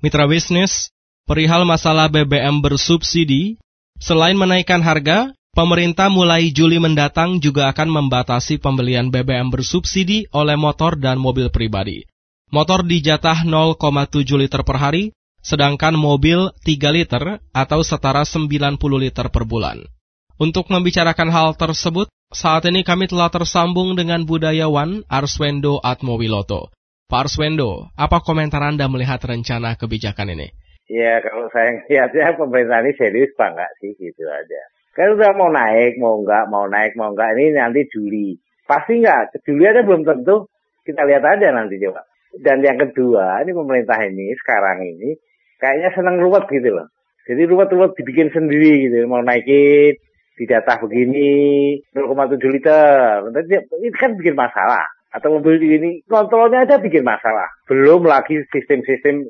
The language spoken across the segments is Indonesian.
Mitra bisnis, perihal masalah BBM bersubsidi, selain menaikkan harga, pemerintah mulai Juli mendatang juga akan membatasi pembelian BBM bersubsidi oleh motor dan mobil pribadi. Motor dijatah 0,7 liter per hari, sedangkan mobil 3 liter atau setara 90 liter per bulan. Untuk membicarakan hal tersebut, saat ini kami telah tersambung dengan budayawan Arswendo Atmowiloto. Pak Arswendo, apa komentar Anda melihat rencana kebijakan ini? Ya kalau saya lihatnya pemerintah ini serius Pak nggak sih gitu aja. Kan udah mau naik, mau enggak, mau naik, mau enggak, ini nanti Juli. Pasti enggak, Juli aja belum tentu, kita lihat aja nanti coba. Dan yang kedua, ini pemerintah ini sekarang ini kayaknya senang ruwet gitu loh. Jadi ruwet-ruwet dibikin sendiri gitu, mau naikin, didata begini, 0,7 liter. Itu kan bikin masalah atau mobil ini kontrolnya aja bikin masalah. Belum lagi sistem-sistem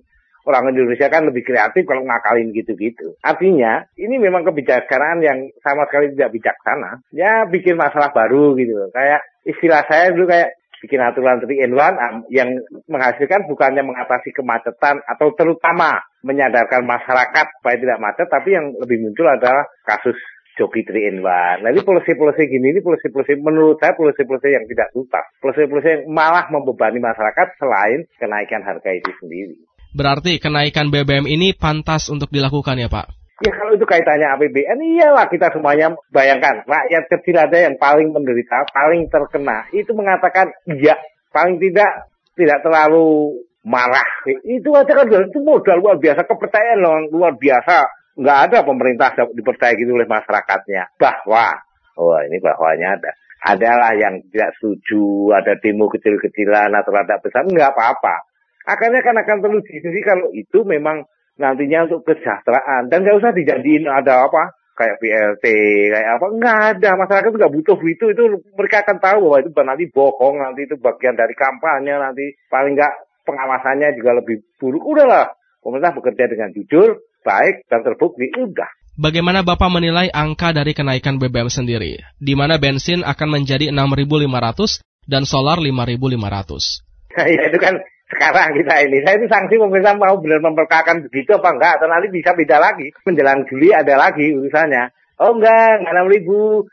orang Indonesia kan lebih kreatif kalau ngakalin gitu-gitu. Artinya ini memang kebijaksanaan yang sama sekali tidak bijaksana. Ya bikin masalah baru gitu. Kayak istilah saya dulu kayak bikin aturan 3 in 1 yang menghasilkan bukannya mengatasi kemacetan atau terutama menyadarkan masyarakat supaya tidak macet, tapi yang lebih muncul adalah kasus joki 3 in 1. Nah ini polisi-polisi gini, ini polisi-polisi menurut saya polisi-polisi yang tidak tuntas. Polisi-polisi yang malah membebani masyarakat selain kenaikan harga itu sendiri. Berarti kenaikan BBM ini pantas untuk dilakukan ya Pak? Ya kalau itu kaitannya APBN, iyalah kita semuanya bayangkan. Rakyat kecil ada yang paling menderita, paling terkena. Itu mengatakan iya, paling tidak tidak terlalu marah. Itu aja kan itu modal luar biasa, kepercayaan luar biasa nggak ada pemerintah dipercaya gitu oleh masyarakatnya. Bahwa oh ini bahwanya ada adalah yang tidak setuju ada demo kecil-kecilan atau ada besar nggak apa-apa. Akhirnya kan akan teruji jadi kalau itu memang nantinya untuk kesejahteraan. Dan nggak usah dijadiin ada apa kayak PLT kayak apa nggak ada. Masyarakat nggak butuh itu itu mereka akan tahu bahwa itu nanti bohong nanti itu bagian dari kampanye nanti paling nggak pengawasannya juga lebih buruk. Udahlah pemerintah bekerja dengan jujur baik dan terbukti, udah. Bagaimana Bapak menilai angka dari kenaikan BBM sendiri, di mana bensin akan menjadi 6.500 dan solar 5.500? ya itu kan sekarang kita ini. Saya itu sanksi pemerintah mau benar memperkakan begitu apa enggak, atau nanti bisa beda lagi. Menjelang Juli ada lagi urusannya. Oh enggak, enggak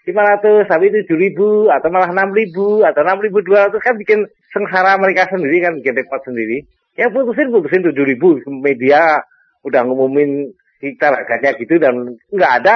6.500, tapi itu 7.000, atau malah 6.000, atau 6.200, kan bikin sengsara mereka sendiri, kan bikin repot sendiri. Ya putusin, putusin 7.000, media udah ngumumin kita harganya gitu dan nggak ada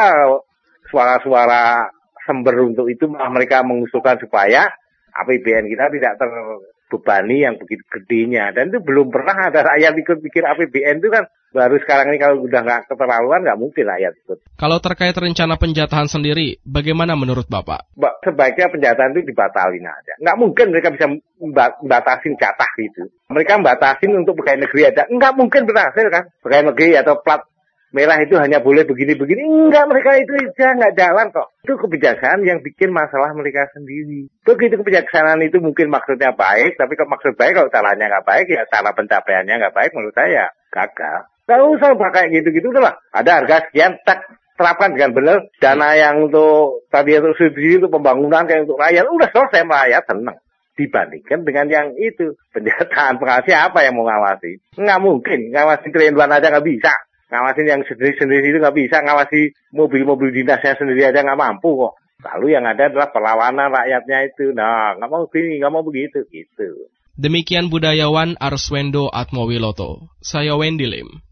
suara-suara sumber untuk itu. Malah mereka mengusulkan supaya APBN kita tidak terbebani yang begitu gedenya. Dan itu belum pernah ada rakyat ikut pikir APBN itu kan baru sekarang ini kalau udah nggak keterlaluan nggak mungkin rakyat ikut. Kalau terkait rencana penjatahan sendiri, bagaimana menurut Bapak? Sebaiknya penjatahan itu dibatalin aja. Nggak mungkin mereka bisa membatasin jatah itu. Mereka membatasin untuk pegawai negeri aja. Nggak mungkin berhasil kan. Pegawai negeri atau plat merah itu hanya boleh begini-begini. Enggak, mereka itu aja nggak jalan kok. Itu kebijaksanaan yang bikin masalah mereka sendiri. Begitu kebijaksanaan itu mungkin maksudnya baik, tapi kalau maksud baik kalau caranya nggak baik, ya cara pencapaiannya nggak baik menurut saya gagal. Gak usah pakai gitu-gitu lah. Ada harga sekian, tak terapkan dengan benar. Dana yang untuk tadi itu subsidi untuk pembangunan kayak untuk rakyat, udah selesai rakyat senang dibandingkan dengan yang itu penjataan pengasih apa yang mau ngawasi nggak mungkin ngawasi triliunan aja nggak bisa ngawasin yang sendiri-sendiri itu nggak bisa ngawasi mobil-mobil dinasnya sendiri aja nggak mampu kok. Lalu yang ada adalah perlawanan rakyatnya itu. Nah, nggak mau begini, nggak mau begitu, gitu. Demikian budayawan Arswendo Atmowiloto. Saya Wendy Lim.